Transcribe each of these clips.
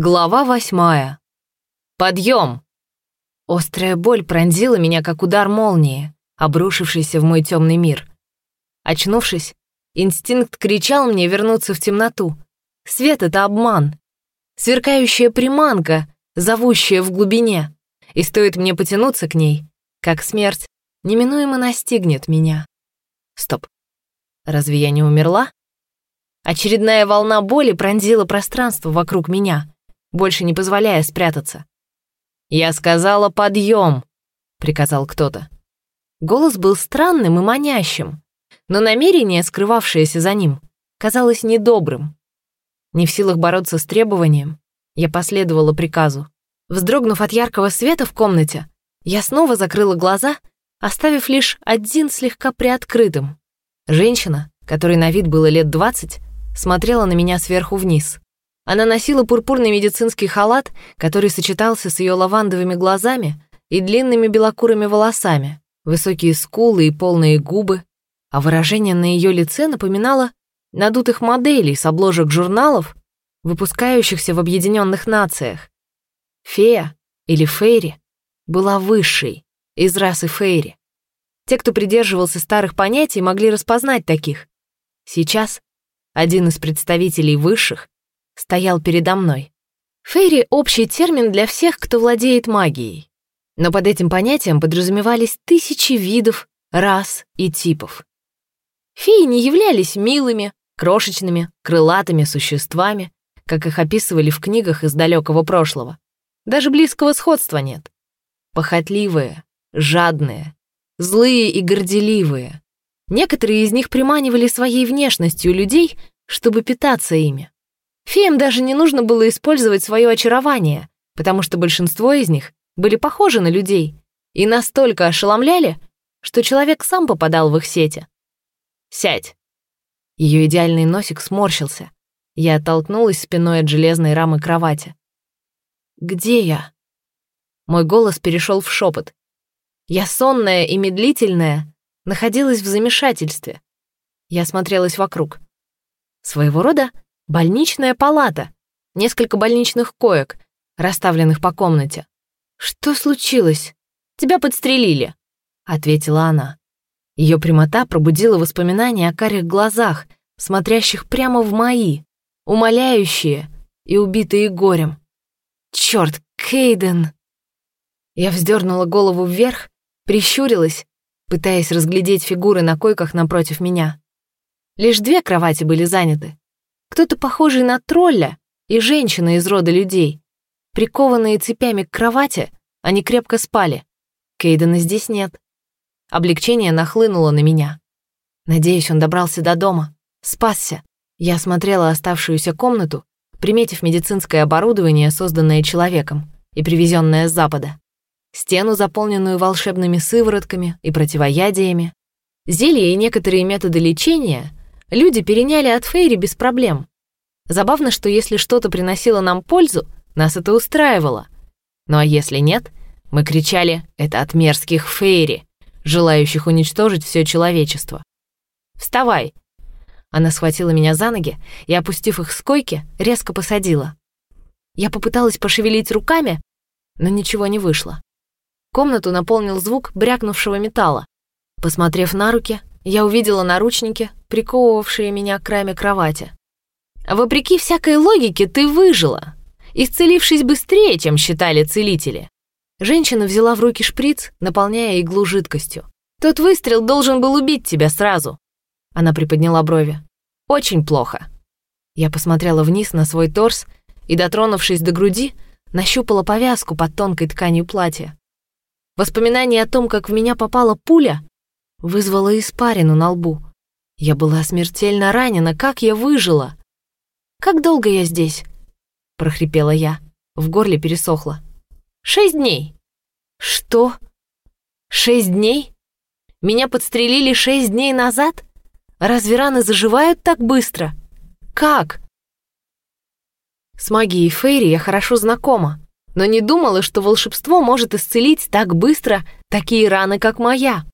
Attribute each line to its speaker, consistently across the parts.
Speaker 1: Глава восьмая. Подъем! Острая боль пронзила меня, как удар молнии, обрушившийся в мой темный мир. Очнувшись, инстинкт кричал мне вернуться в темноту. Свет — это обман. Сверкающая приманка, зовущая в глубине. И стоит мне потянуться к ней, как смерть неминуемо настигнет меня. Стоп. Разве я не умерла? Очередная волна боли пронзила пространство вокруг меня — больше не позволяя спрятаться. «Я сказала, подъем!» — приказал кто-то. Голос был странным и манящим, но намерение, скрывавшееся за ним, казалось недобрым. Не в силах бороться с требованием, я последовала приказу. Вздрогнув от яркого света в комнате, я снова закрыла глаза, оставив лишь один слегка приоткрытым. Женщина, которой на вид было лет двадцать, смотрела на меня сверху вниз. Она носила пурпурный медицинский халат, который сочетался с ее лавандовыми глазами и длинными белокурыми волосами, высокие скулы и полные губы, а выражение на ее лице напоминало надутых моделей с обложек журналов, выпускающихся в Объединенных Нациях. Фея или Фейри была высшей из расы Фейри. Те, кто придерживался старых понятий, могли распознать таких. Сейчас один из представителей высших стоял передо мной. Фейри — общий термин для всех, кто владеет магией. Но под этим понятием подразумевались тысячи видов, рас и типов. Феи не являлись милыми, крошечными, крылатыми существами, как их описывали в книгах из далекого прошлого. Даже близкого сходства нет. Похотливые, жадные, злые и горделивые. Некоторые из них приманивали своей внешностью людей, чтобы питаться ими. Феям даже не нужно было использовать свое очарование, потому что большинство из них были похожи на людей и настолько ошеломляли, что человек сам попадал в их сети. «Сядь!» Ее идеальный носик сморщился. Я оттолкнулась спиной от железной рамы кровати. «Где я?» Мой голос перешел в шепот. Я сонная и медлительная, находилась в замешательстве. Я смотрелась вокруг. Своего рода Больничная палата, несколько больничных коек, расставленных по комнате. «Что случилось? Тебя подстрелили», — ответила она. Ее прямота пробудила воспоминания о карих глазах, смотрящих прямо в мои, умоляющие и убитые горем. Черт, Кейден! Я вздернула голову вверх, прищурилась, пытаясь разглядеть фигуры на койках напротив меня. Лишь две кровати были заняты. Кто-то похожий на тролля и женщина из рода людей. Прикованные цепями к кровати, они крепко спали. Кейдена здесь нет. Облегчение нахлынуло на меня. Надеюсь, он добрался до дома. Спасся. Я осмотрела оставшуюся комнату, приметив медицинское оборудование, созданное человеком и привезенное с запада. Стену, заполненную волшебными сыворотками и противоядиями. Зелья и некоторые методы лечения люди переняли от Фейри без проблем. Забавно, что если что-то приносило нам пользу, нас это устраивало. Ну а если нет, мы кричали «это от мерзких Фейри», желающих уничтожить все человечество. «Вставай!» Она схватила меня за ноги и, опустив их с койки, резко посадила. Я попыталась пошевелить руками, но ничего не вышло. Комнату наполнил звук брякнувшего металла. Посмотрев на руки, я увидела наручники, приковывавшие меня к раме кровати. Вопреки всякой логике, ты выжила, исцелившись быстрее, чем считали целители. Женщина взяла в руки шприц, наполняя иглу жидкостью. Тот выстрел должен был убить тебя сразу. Она приподняла брови. Очень плохо. Я посмотрела вниз на свой торс и, дотронувшись до груди, нащупала повязку под тонкой тканью платья. Воспоминание о том, как в меня попала пуля, вызвало испарину на лбу. Я была смертельно ранена, как я выжила? Как долго я здесь? прохрипела я. В горле пересохло. Шесть дней. Что? Шесть дней? Меня подстрелили шесть дней назад? Разве раны заживают так быстро? Как? С магией Фейри я хорошо знакома, но не думала, что волшебство может исцелить так быстро такие раны, как моя.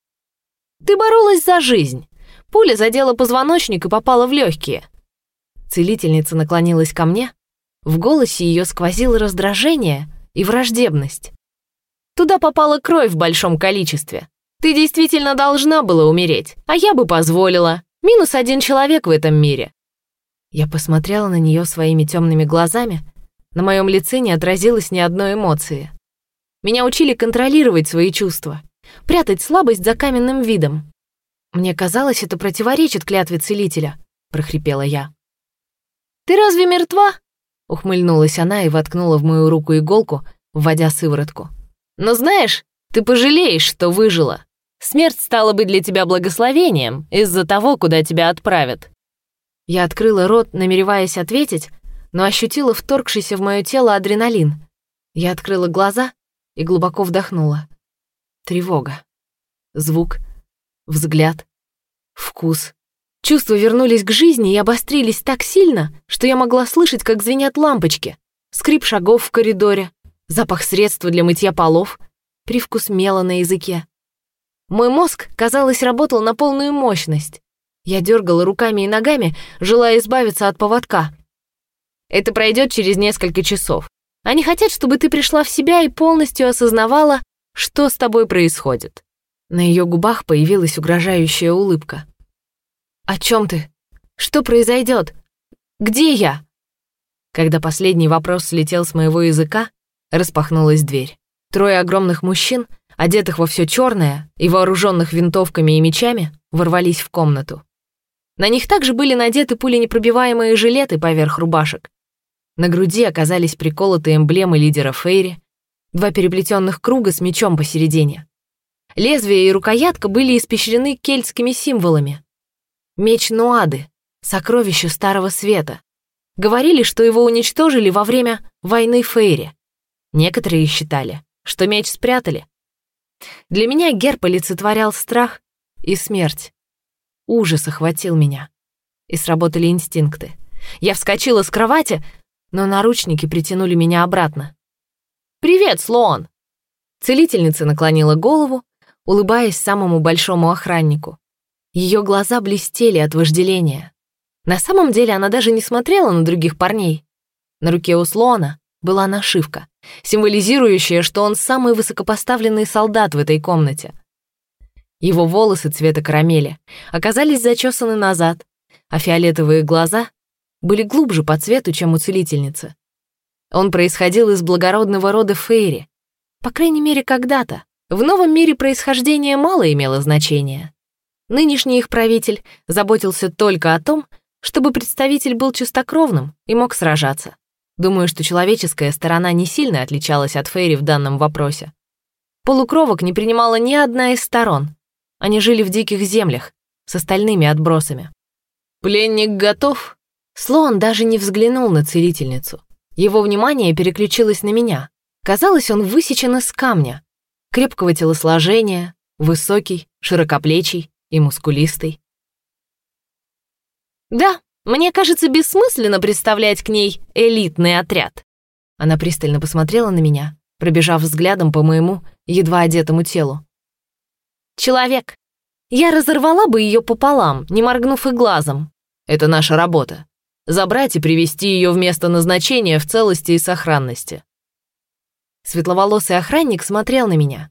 Speaker 1: Ты боролась за жизнь. Пуля задела позвоночник и попала в легкие. Целительница наклонилась ко мне, В голосе ее сквозило раздражение и враждебность. Туда попала кровь в большом количестве. Ты действительно должна была умереть, а я бы позволила. Минус один человек в этом мире. Я посмотрела на нее своими темными глазами. На моем лице не отразилось ни одной эмоции. Меня учили контролировать свои чувства, прятать слабость за каменным видом. Мне казалось, это противоречит клятве целителя, прохрипела я. Ты разве мертва? Ухмыльнулась она и воткнула в мою руку иголку, вводя сыворотку. Но знаешь, ты пожалеешь, что выжила. Смерть стала бы для тебя благословением из-за того, куда тебя отправят». Я открыла рот, намереваясь ответить, но ощутила вторгшийся в мое тело адреналин. Я открыла глаза и глубоко вдохнула. Тревога. Звук. Взгляд. Вкус. Чувства вернулись к жизни и обострились так сильно, что я могла слышать, как звенят лампочки, скрип шагов в коридоре, запах средства для мытья полов, привкус мела на языке. Мой мозг, казалось, работал на полную мощность. Я дергала руками и ногами, желая избавиться от поводка. Это пройдет через несколько часов. Они хотят, чтобы ты пришла в себя и полностью осознавала, что с тобой происходит. На ее губах появилась угрожающая улыбка. «О чем ты? Что произойдет? Где я?» Когда последний вопрос слетел с моего языка, распахнулась дверь. Трое огромных мужчин — одетых во все черное и вооруженных винтовками и мечами, ворвались в комнату. На них также были надеты пуленепробиваемые жилеты поверх рубашек. На груди оказались приколоты эмблемы лидера Фейри, два переплетенных круга с мечом посередине. Лезвие и рукоятка были испещрены кельтскими символами. Меч Нуады, сокровище Старого Света. Говорили, что его уничтожили во время войны Фейри. Некоторые считали, что меч спрятали, для меня герб олицетворял страх и смерть. Ужас охватил меня. И сработали инстинкты. Я вскочила с кровати, но наручники притянули меня обратно. «Привет, Слоан!» Целительница наклонила голову, улыбаясь самому большому охраннику. Ее глаза блестели от вожделения. На самом деле она даже не смотрела на других парней. На руке у Слоана была нашивка, символизирующая, что он самый высокопоставленный солдат в этой комнате. Его волосы цвета карамели оказались зачесаны назад, а фиолетовые глаза были глубже по цвету, чем у целительницы. Он происходил из благородного рода Фейри. По крайней мере, когда-то. В новом мире происхождение мало имело значения. Нынешний их правитель заботился только о том, чтобы представитель был чистокровным и мог сражаться. Думаю, что человеческая сторона не сильно отличалась от Фейри в данном вопросе. Полукровок не принимала ни одна из сторон. Они жили в диких землях, с остальными отбросами. «Пленник готов?» Слоан даже не взглянул на целительницу. Его внимание переключилось на меня. Казалось, он высечен из камня. Крепкого телосложения, высокий, широкоплечий и мускулистый. «Да», мне кажется, бессмысленно представлять к ней элитный отряд. Она пристально посмотрела на меня, пробежав взглядом по моему едва одетому телу. Человек. Я разорвала бы ее пополам, не моргнув и глазом. Это наша работа. Забрать и привести ее в место назначения в целости и сохранности. Светловолосый охранник смотрел на меня.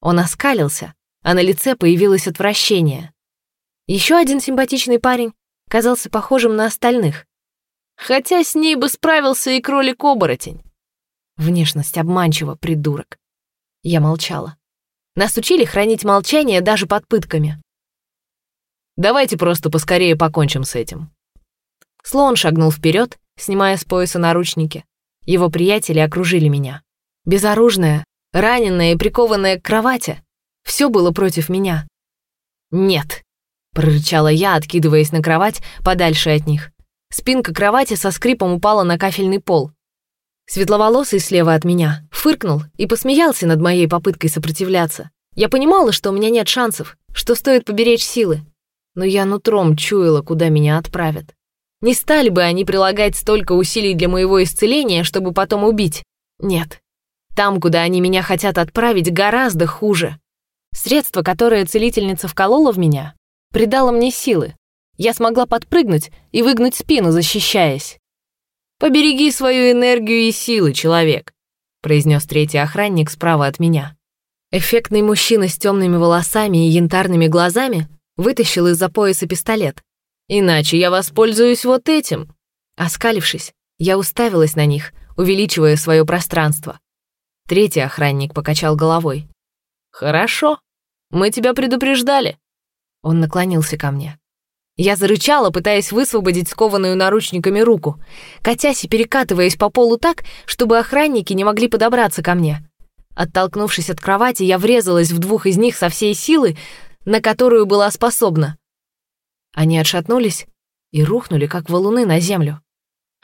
Speaker 1: Он оскалился, а на лице появилось отвращение. Еще один симпатичный парень казался похожим на остальных. Хотя с ней бы справился и кролик-оборотень. Внешность обманчива, придурок. Я молчала. Нас учили хранить молчание даже под пытками. Давайте просто поскорее покончим с этим. Слон шагнул вперед, снимая с пояса наручники. Его приятели окружили меня. Безоружная, раненая и прикованная к кровати. Все было против меня. Нет, прорычала я, откидываясь на кровать подальше от них. Спинка кровати со скрипом упала на кафельный пол. Светловолосый слева от меня фыркнул и посмеялся над моей попыткой сопротивляться. Я понимала, что у меня нет шансов, что стоит поберечь силы. Но я нутром чуяла, куда меня отправят. Не стали бы они прилагать столько усилий для моего исцеления, чтобы потом убить. Нет. Там, куда они меня хотят отправить, гораздо хуже. Средство, которое целительница вколола в меня, придало мне силы. Я смогла подпрыгнуть и выгнуть спину, защищаясь. Побереги свою энергию и силы, человек», произнес третий охранник справа от меня. Эффектный мужчина с темными волосами и янтарными глазами вытащил из-за пояса пистолет. «Иначе я воспользуюсь вот этим». Оскалившись, я уставилась на них, увеличивая свое пространство. Третий охранник покачал головой. «Хорошо, мы тебя предупреждали». Он наклонился ко мне. Я зарычала, пытаясь высвободить скованную наручниками руку, катясь и перекатываясь по полу так, чтобы охранники не могли подобраться ко мне. Оттолкнувшись от кровати, я врезалась в двух из них со всей силы, на которую была способна. Они отшатнулись и рухнули, как валуны, на землю.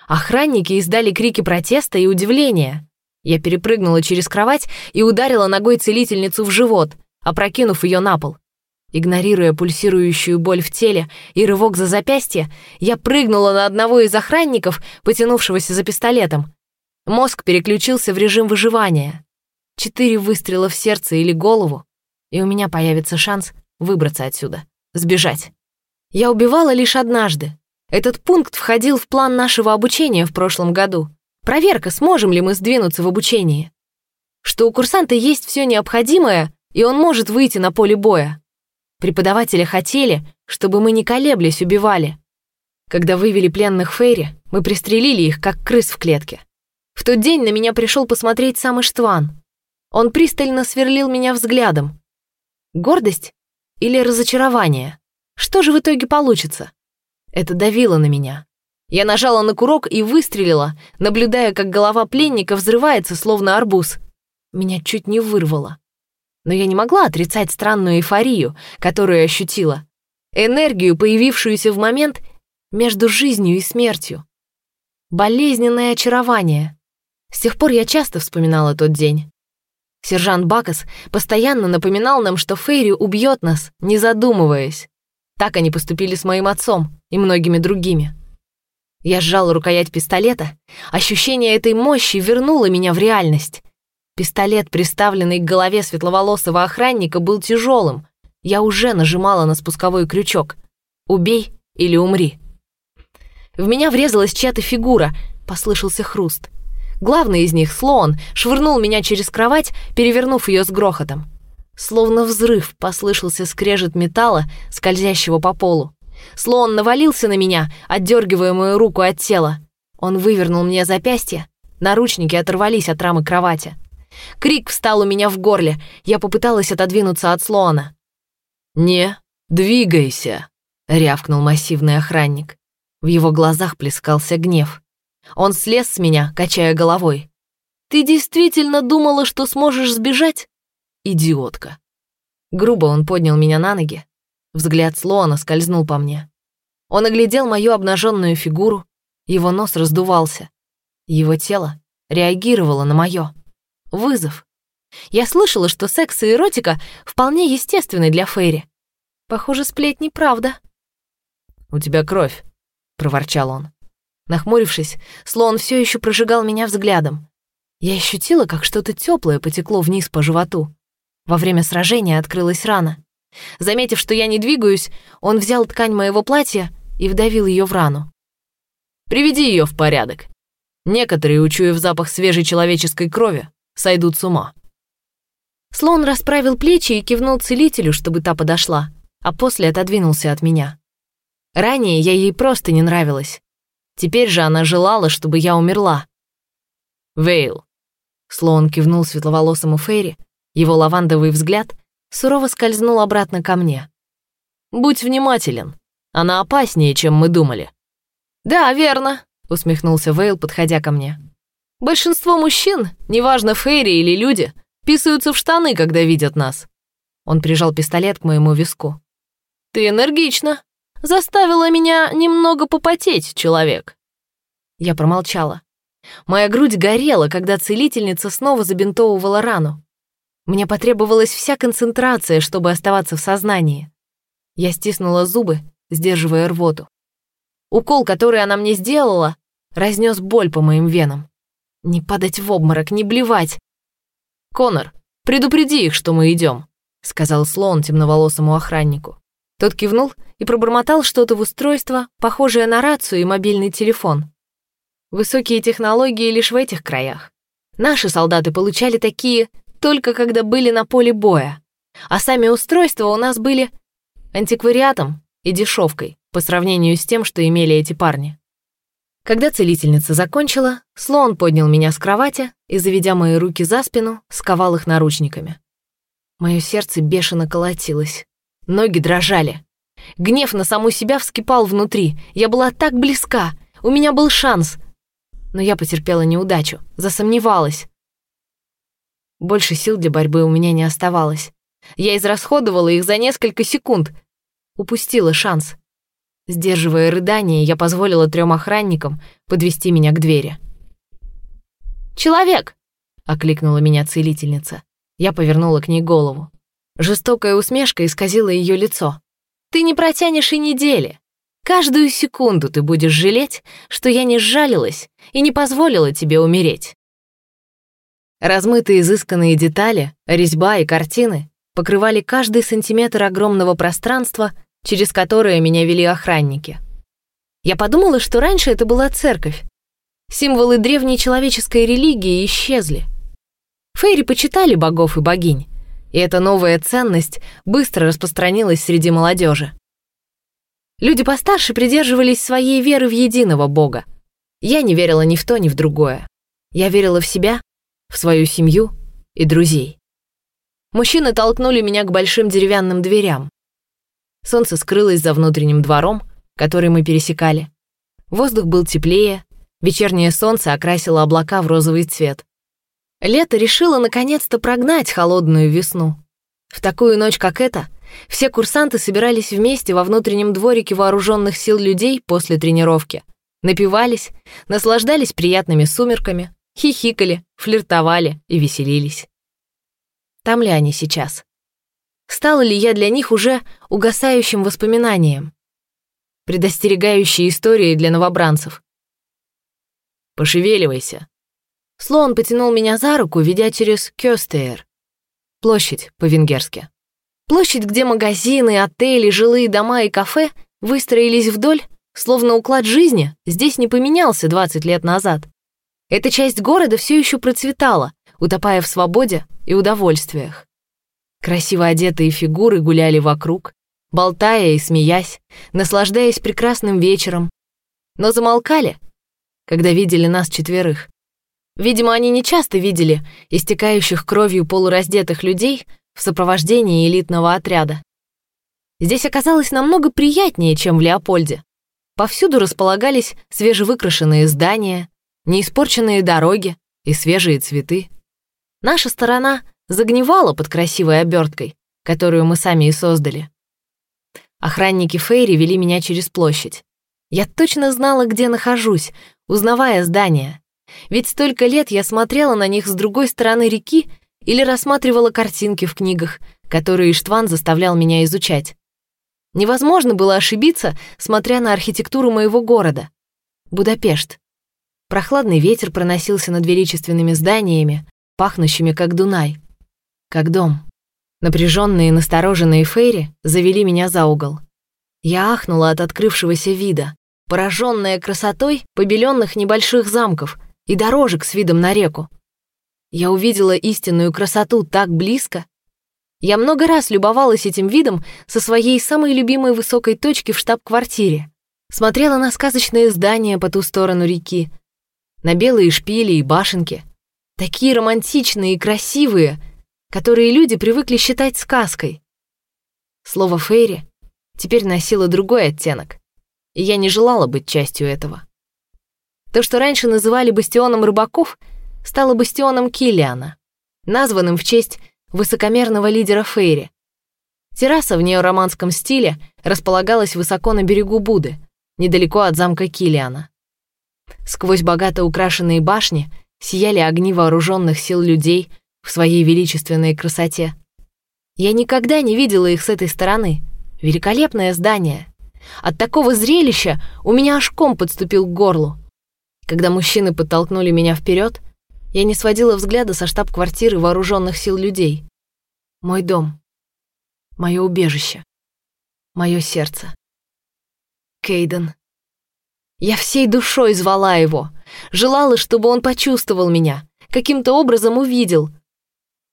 Speaker 1: Охранники издали крики протеста и удивления. Я перепрыгнула через кровать и ударила ногой целительницу в живот, опрокинув ее на пол. Игнорируя пульсирующую боль в теле и рывок за запястье, я прыгнула на одного из охранников, потянувшегося за пистолетом. Мозг переключился в режим выживания. Четыре выстрела в сердце или голову, и у меня появится шанс выбраться отсюда, сбежать. Я убивала лишь однажды. Этот пункт входил в план нашего обучения в прошлом году. Проверка, сможем ли мы сдвинуться в обучении. Что у курсанта есть все необходимое, и он может выйти на поле боя. Преподаватели хотели, чтобы мы не колеблясь убивали. Когда вывели пленных Фейри, мы пристрелили их, как крыс в клетке. В тот день на меня пришел посмотреть сам Иштван. Он пристально сверлил меня взглядом. Гордость или разочарование? Что же в итоге получится? Это давило на меня. Я нажала на курок и выстрелила, наблюдая, как голова пленника взрывается, словно арбуз. Меня чуть не вырвало. Но я не могла отрицать странную эйфорию, которую ощутила. Энергию, появившуюся в момент между жизнью и смертью. Болезненное очарование. С тех пор я часто вспоминала тот день. Сержант Бакас постоянно напоминал нам, что Фейри убьет нас, не задумываясь. Так они поступили с моим отцом и многими другими. Я сжала рукоять пистолета. Ощущение этой мощи вернуло меня в реальность. Пистолет, приставленный к голове светловолосого охранника, был тяжелым. Я уже нажимала на спусковой крючок. «Убей или умри». В меня врезалась чья-то фигура, послышался хруст. Главный из них, Слоун, швырнул меня через кровать, перевернув ее с грохотом. Словно взрыв послышался скрежет металла, скользящего по полу. Слоун навалился на меня, отдергивая мою руку от тела. Он вывернул мне запястье, наручники оторвались от рамы кровати. Крик встал у меня в горле, я попыталась отодвинуться от Слоана. «Не двигайся», — рявкнул массивный охранник. В его глазах плескался гнев. Он слез с меня, качая головой. «Ты действительно думала, что сможешь сбежать?» «Идиотка». Грубо он поднял меня на ноги. Взгляд слона скользнул по мне. Он оглядел мою обнаженную фигуру, его нос раздувался. Его тело реагировало на мое. Вызов. Я слышала, что секс и эротика вполне естественны для Фейри. Похоже, сплетни правда. «У тебя кровь», — проворчал он. Нахмурившись, слон все еще прожигал меня взглядом. Я ощутила, как что-то теплое потекло вниз по животу. Во время сражения открылась рана. Заметив, что я не двигаюсь, он взял ткань моего платья и вдавил ее в рану. «Приведи ее в порядок. Некоторые, учуяв запах свежей человеческой крови, сойдут с ума». Слон расправил плечи и кивнул целителю, чтобы та подошла, а после отодвинулся от меня. Ранее я ей просто не нравилась. Теперь же она желала, чтобы я умерла. «Вейл», — Слоун кивнул светловолосому Фейри, его лавандовый взгляд сурово скользнул обратно ко мне. «Будь внимателен, она опаснее, чем мы думали». «Да, верно», — усмехнулся Вейл, подходя ко мне. «Большинство мужчин, неважно, Фейри или люди, писаются в штаны, когда видят нас». Он прижал пистолет к моему виску. «Ты энергична», заставила меня немного попотеть, человек». Я промолчала. Моя грудь горела, когда целительница снова забинтовывала рану. Мне потребовалась вся концентрация, чтобы оставаться в сознании. Я стиснула зубы, сдерживая рвоту. Укол, который она мне сделала, разнес боль по моим венам. Не падать в обморок, не блевать. «Конор, предупреди их, что мы идем», — сказал слон темноволосому охраннику. Тот кивнул и пробормотал что-то в устройство, похожее на рацию и мобильный телефон. Высокие технологии лишь в этих краях. Наши солдаты получали такие только когда были на поле боя, а сами устройства у нас были антиквариатом и дешевкой по сравнению с тем, что имели эти парни. Когда целительница закончила, Слоун поднял меня с кровати и, заведя мои руки за спину, сковал их наручниками. Мое сердце бешено колотилось. Ноги дрожали. Гнев на саму себя вскипал внутри. Я была так близка. У меня был шанс. Но я потерпела неудачу, засомневалась. Больше сил для борьбы у меня не оставалось. Я израсходовала их за несколько секунд. Упустила шанс. Сдерживая рыдание, я позволила трем охранникам подвести меня к двери. «Человек!» — окликнула меня целительница. Я повернула к ней голову. Жестокая усмешка исказила ее лицо. «Ты не протянешь и недели. Каждую секунду ты будешь жалеть, что я не сжалилась и не позволила тебе умереть». Размытые изысканные детали, резьба и картины покрывали каждый сантиметр огромного пространства, через которое меня вели охранники. Я подумала, что раньше это была церковь. Символы древней человеческой религии исчезли. Фейри почитали богов и богинь, и эта новая ценность быстро распространилась среди молодежи. Люди постарше придерживались своей веры в единого бога. Я не верила ни в то, ни в другое. Я верила в себя, в свою семью и друзей. Мужчины толкнули меня к большим деревянным дверям. Солнце скрылось за внутренним двором, который мы пересекали. Воздух был теплее, вечернее солнце окрасило облака в розовый цвет. Лето решило наконец-то прогнать холодную весну. В такую ночь, как эта, все курсанты собирались вместе во внутреннем дворике вооруженных сил людей после тренировки. Напивались, наслаждались приятными сумерками, хихикали, флиртовали и веселились. Там ли они сейчас? Стала ли я для них уже угасающим воспоминанием? Предостерегающей историей для новобранцев.
Speaker 2: «Пошевеливайся».
Speaker 1: Слоун потянул меня за руку, ведя через Кёстейр. Площадь по-венгерски. Площадь, где магазины, отели, жилые дома и кафе выстроились вдоль, словно уклад жизни здесь не поменялся 20 лет назад. Эта часть города все еще процветала, утопая в свободе и удовольствиях. Красиво одетые фигуры гуляли вокруг, болтая и смеясь, наслаждаясь прекрасным вечером, но замолкали, когда видели нас четверых. Видимо, они не часто видели истекающих кровью полураздетых людей в сопровождении элитного отряда. Здесь оказалось намного приятнее, чем в Леопольде. Повсюду располагались свежевыкрашенные здания, неиспорченные дороги и свежие цветы. Наша сторона загнивала под красивой оберткой, которую мы сами и создали. Охранники Фейри вели меня через площадь. Я точно знала, где нахожусь, узнавая здания. Ведь столько лет я смотрела на них с другой стороны реки или рассматривала картинки в книгах, которые Иштван заставлял меня изучать. Невозможно было ошибиться, смотря на архитектуру моего города. Будапешт. Прохладный ветер проносился над величественными зданиями, пахнущими как Дунай как дом. Напряженные и настороженные Фейри завели меня за угол. Я ахнула от открывшегося вида, пораженная красотой побеленных небольших замков и дорожек с видом на реку. Я увидела истинную красоту так близко. Я много раз любовалась этим видом со своей самой любимой высокой точки в штаб-квартире. Смотрела на сказочные здания по ту сторону реки, на белые шпили и башенки. Такие романтичные и красивые — которые люди привыкли считать сказкой. Слово «фейри» теперь носило другой оттенок, и я не желала быть частью этого. То, что раньше называли бастионом рыбаков, стало бастионом Киллиана, названным в честь высокомерного лидера Фейри. Терраса в неороманском стиле располагалась высоко на берегу Буды, недалеко от замка Киллиана. Сквозь богато украшенные башни сияли огни вооруженных сил людей в своей величественной красоте. Я никогда не видела их с этой стороны. Великолепное здание. От такого зрелища у меня аж ком подступил к горлу. Когда мужчины подтолкнули меня вперед, я не сводила взгляда со штаб-квартиры вооруженных сил людей. Мой дом. Мое убежище. Мое сердце. Кейден. Я всей душой звала его, желала, чтобы он почувствовал меня, каким-то образом увидел.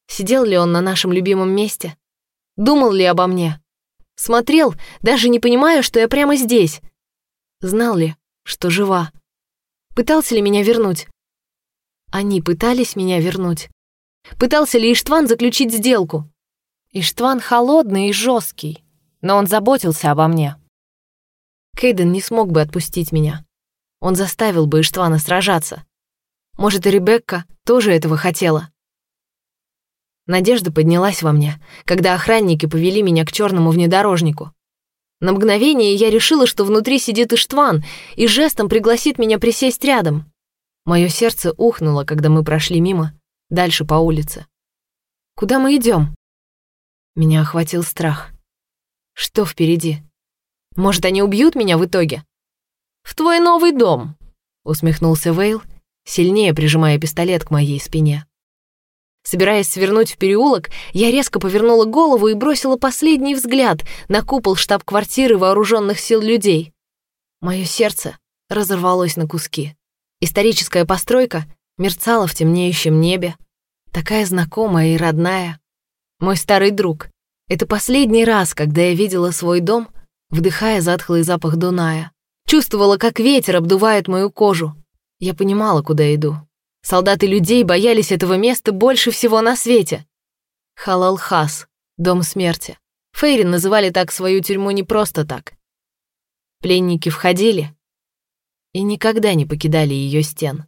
Speaker 1: Сидел ли он на нашем любимом месте? Думал ли обо мне? Смотрел, даже не понимая, что я прямо здесь. Знал ли, что жива? Пытался ли меня вернуть? Они пытались меня вернуть. Пытался ли Иштван заключить сделку? Иштван холодный и жесткий, но он заботился обо мне. Кейден не смог бы отпустить меня. Он заставил бы Иштвана сражаться. Может, и Ребекка тоже этого хотела. Надежда поднялась во мне, когда охранники повели меня к черному внедорожнику. На мгновение я решила, что внутри сидит Иштван и жестом пригласит меня присесть рядом. Мое сердце ухнуло, когда мы прошли мимо, дальше по улице. «Куда мы идем? Меня охватил страх. Что впереди? Может, они убьют меня в итоге? «В твой новый дом», — усмехнулся Вейл, сильнее прижимая пистолет к моей спине. Собираясь свернуть в переулок, я резко повернула голову и бросила последний взгляд на купол штаб-квартиры вооруженных сил людей. Мое сердце разорвалось на куски. Историческая постройка мерцала в темнеющем небе, такая знакомая и родная. Мой старый друг. Это последний раз, когда я видела свой дом, вдыхая затхлый запах Дуная. Чувствовала, как ветер обдувает мою кожу. Я понимала, куда иду. Солдаты людей боялись этого места больше всего на свете. Халалхас, дом смерти. Фейрин называли так свою тюрьму не просто так. Пленники входили и никогда не покидали ее стен.